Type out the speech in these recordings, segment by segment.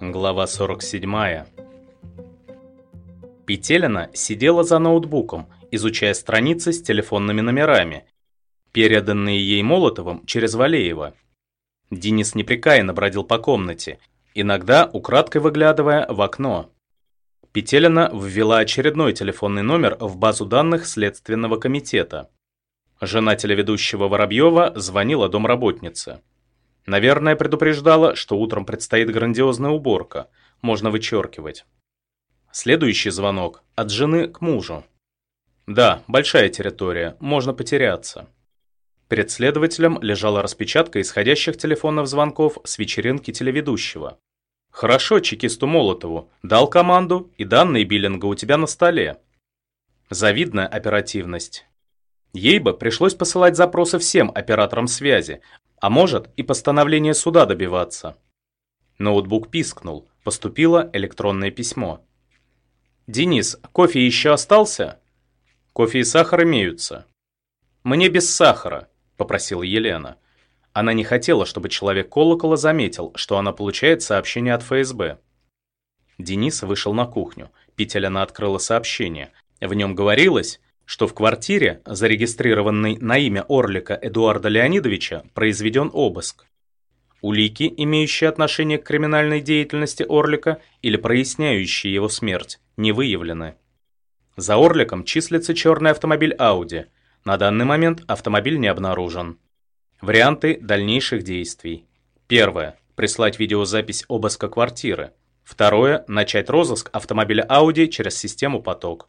Глава 47. Петелина сидела за ноутбуком, изучая страницы с телефонными номерами, переданные ей Молотовым через Валеева. Денис непрекаянно бродил по комнате, иногда украдкой выглядывая в окно. Петелина ввела очередной телефонный номер в базу данных Следственного комитета. Жена телеведущего Воробьева звонила домработнице. Наверное, предупреждала, что утром предстоит грандиозная уборка. Можно вычеркивать. Следующий звонок от жены к мужу. Да, большая территория, можно потеряться. Перед следователем лежала распечатка исходящих телефонных звонков с вечеринки телеведущего. Хорошо чекисту Молотову, дал команду, и данные биллинга у тебя на столе. Завидная оперативность. Ей бы пришлось посылать запросы всем операторам связи, а может и постановление суда добиваться. Ноутбук пискнул, поступило электронное письмо. «Денис, кофе еще остался?» «Кофе и сахар имеются». «Мне без сахара», — попросила Елена. Она не хотела, чтобы человек колокола заметил, что она получает сообщение от ФСБ. Денис вышел на кухню. Петелина открыла сообщение. В нем говорилось, что в квартире, зарегистрированной на имя Орлика Эдуарда Леонидовича, произведен обыск. Улики, имеющие отношение к криминальной деятельности Орлика или проясняющие его смерть, не выявлены. За Орликом числится черный автомобиль Audi. На данный момент автомобиль не обнаружен. Варианты дальнейших действий. Первое. Прислать видеозапись обыска квартиры. Второе. Начать розыск автомобиля Audi через систему «Поток».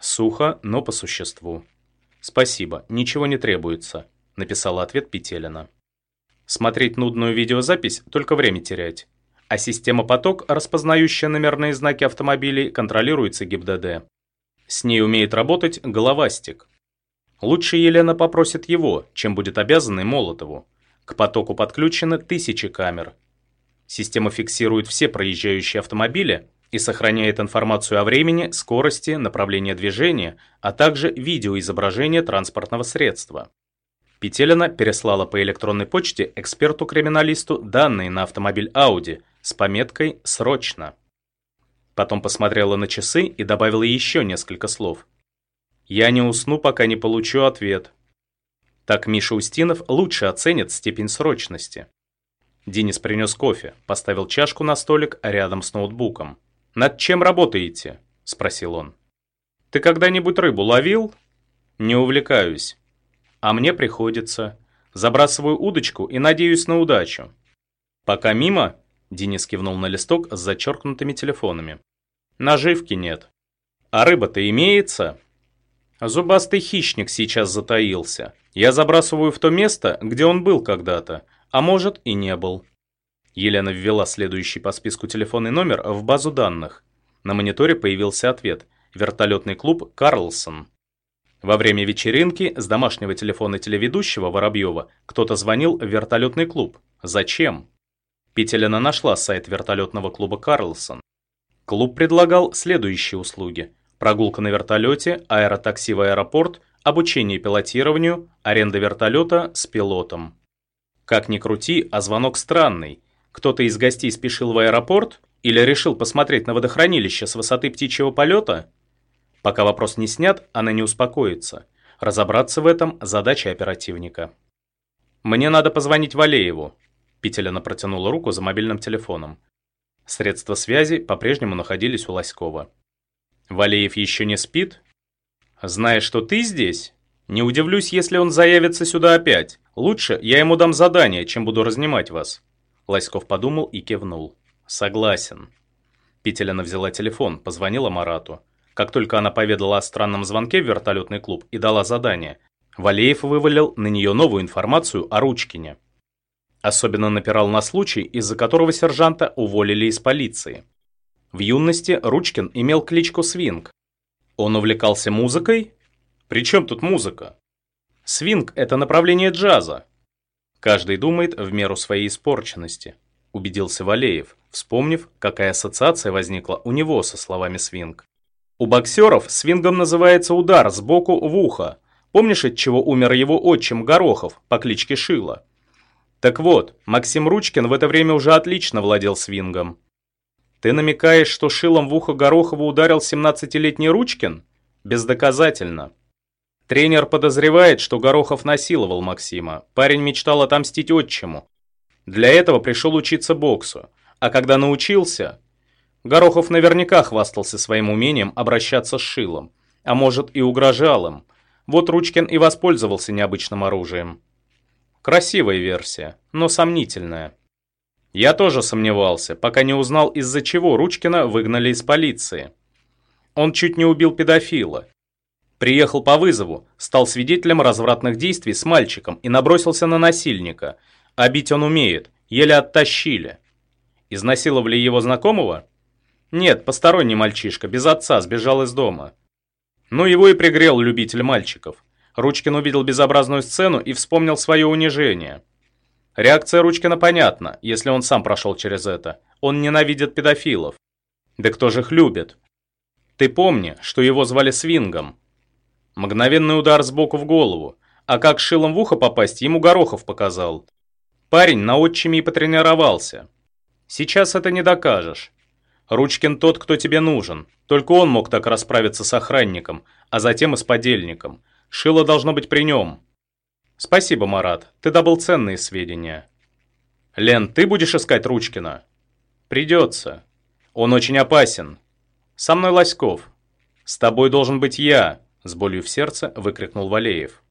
Сухо, но по существу. «Спасибо, ничего не требуется», — написала ответ Петелина. Смотреть нудную видеозапись — только время терять. А система «Поток», распознающая номерные знаки автомобилей, контролируется ГИБДД. С ней умеет работать головастик. Лучше Елена попросит его, чем будет обязанной Молотову. К потоку подключены тысячи камер. Система фиксирует все проезжающие автомобили и сохраняет информацию о времени, скорости, направлении движения, а также видеоизображение транспортного средства. Петелина переслала по электронной почте эксперту-криминалисту данные на автомобиль Audi с пометкой «Срочно». Потом посмотрела на часы и добавила еще несколько слов. «Я не усну, пока не получу ответ». Так Миша Устинов лучше оценит степень срочности. Денис принес кофе, поставил чашку на столик рядом с ноутбуком. «Над чем работаете?» – спросил он. «Ты когда-нибудь рыбу ловил?» «Не увлекаюсь. А мне приходится. Забрасываю удочку и надеюсь на удачу». «Пока мимо?» – Денис кивнул на листок с зачеркнутыми телефонами. «Наживки нет». «А рыба-то имеется?» «Зубастый хищник сейчас затаился. Я забрасываю в то место, где он был когда-то, а может и не был». Елена ввела следующий по списку телефонный номер в базу данных. На мониторе появился ответ. Вертолетный клуб «Карлсон». Во время вечеринки с домашнего телефона телеведущего Воробьева кто-то звонил в вертолетный клуб. Зачем? Петелина нашла сайт вертолетного клуба «Карлсон». Клуб предлагал следующие услуги. Прогулка на вертолете, аэротакси в аэропорт, обучение пилотированию, аренда вертолета с пилотом. Как ни крути, а звонок странный. Кто-то из гостей спешил в аэропорт или решил посмотреть на водохранилище с высоты птичьего полета? Пока вопрос не снят, она не успокоится. Разобраться в этом – задача оперативника. «Мне надо позвонить Валееву», – Петелина протянула руку за мобильным телефоном. Средства связи по-прежнему находились у Лоськова. «Валеев еще не спит?» «Зная, что ты здесь, не удивлюсь, если он заявится сюда опять. Лучше я ему дам задание, чем буду разнимать вас». Лоськов подумал и кивнул. «Согласен». Петелина взяла телефон, позвонила Марату. Как только она поведала о странном звонке в вертолетный клуб и дала задание, Валеев вывалил на нее новую информацию о Ручкине. Особенно напирал на случай, из-за которого сержанта уволили из полиции. В юности Ручкин имел кличку Свинг. Он увлекался музыкой? При чем тут музыка? Свинг – это направление джаза, Каждый думает в меру своей испорченности, убедился Валеев, вспомнив, какая ассоциация возникла у него со словами свинг. У боксеров свингом называется удар сбоку в ухо. Помнишь, от чего умер его отчим Горохов по кличке Шила? Так вот, Максим Ручкин в это время уже отлично владел свингом. Ты намекаешь, что шилом в ухо Горохова ударил 17-летний Ручкин? Бездоказательно. Тренер подозревает, что Горохов насиловал Максима. Парень мечтал отомстить отчиму. Для этого пришел учиться боксу. А когда научился... Горохов наверняка хвастался своим умением обращаться с шилом. А может и угрожал им. Вот Ручкин и воспользовался необычным оружием. Красивая версия, но сомнительная. Я тоже сомневался, пока не узнал, из-за чего Ручкина выгнали из полиции. Он чуть не убил педофила. Приехал по вызову, стал свидетелем развратных действий с мальчиком и набросился на насильника. А бить он умеет, еле оттащили. Изнасиловали его знакомого? Нет, посторонний мальчишка, без отца, сбежал из дома. Ну его и пригрел любитель мальчиков. Ручкин увидел безобразную сцену и вспомнил свое унижение. Реакция Ручкина понятна, если он сам прошел через это. Он ненавидит педофилов. Да кто же их любит? Ты помни, что его звали Свингом. Мгновенный удар сбоку в голову. А как шилом в ухо попасть, ему Горохов показал. Парень на отчиме и потренировался. Сейчас это не докажешь. Ручкин тот, кто тебе нужен. Только он мог так расправиться с охранником, а затем и с подельником. Шило должно быть при нем. Спасибо, Марат, ты добыл ценные сведения. Лен, ты будешь искать Ручкина? Придется. Он очень опасен. Со мной Лоськов. С тобой должен быть я, с болью в сердце выкрикнул Валеев.